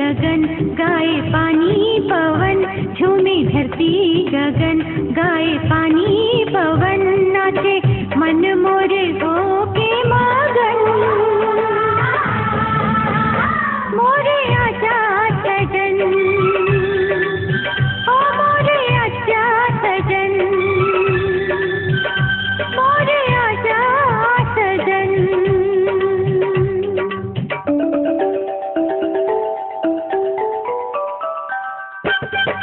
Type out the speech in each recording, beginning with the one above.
गगन गाए पानी पवन झूमे धरती गगन गाए पानी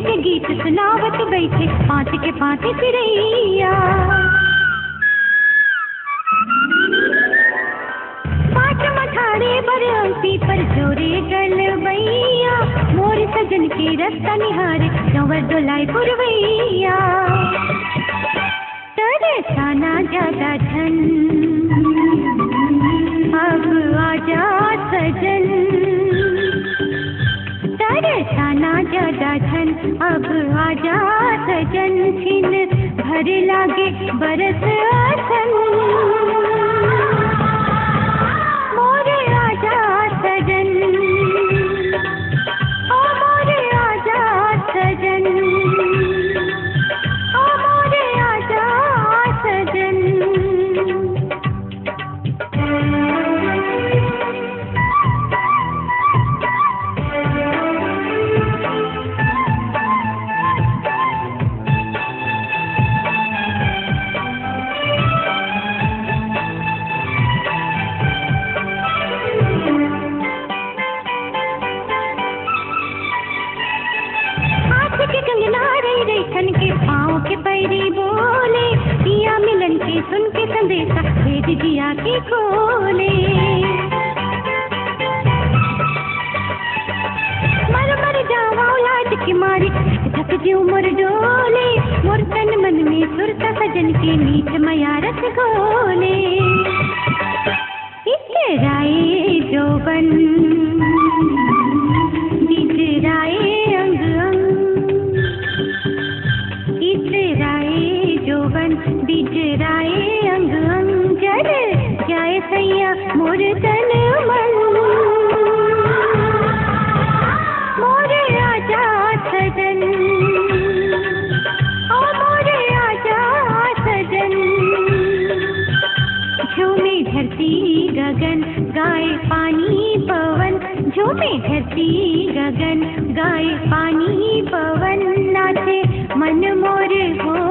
के गीत सुनावत बैठे पाँच के पाँच चिड़ैया। पाँच पर जोरे गलबैया मोर सजन के रस्ता निहारे चंवर डोलाई पुरवैया। तेरे ताना ज़्यादा धन। अब आजा तरसाना ज़्यादा धन अब आजा सजन छिन। भर लागे बरस आसन। हाथ रही रेखन के पाँव के पैरी बोले, पिया मिलन के सुन के संदेशा भेज जिया के खोले। मर मर जावा लाज के मारे थक जी उमर डोले मोर तन मन में सुरता सजन के मीठ मया रस घोले। इतराए जोबन इतराए गगन गाय पानी पवन। धरती गगन गाए पानी पवन। नाचे मन मोर होके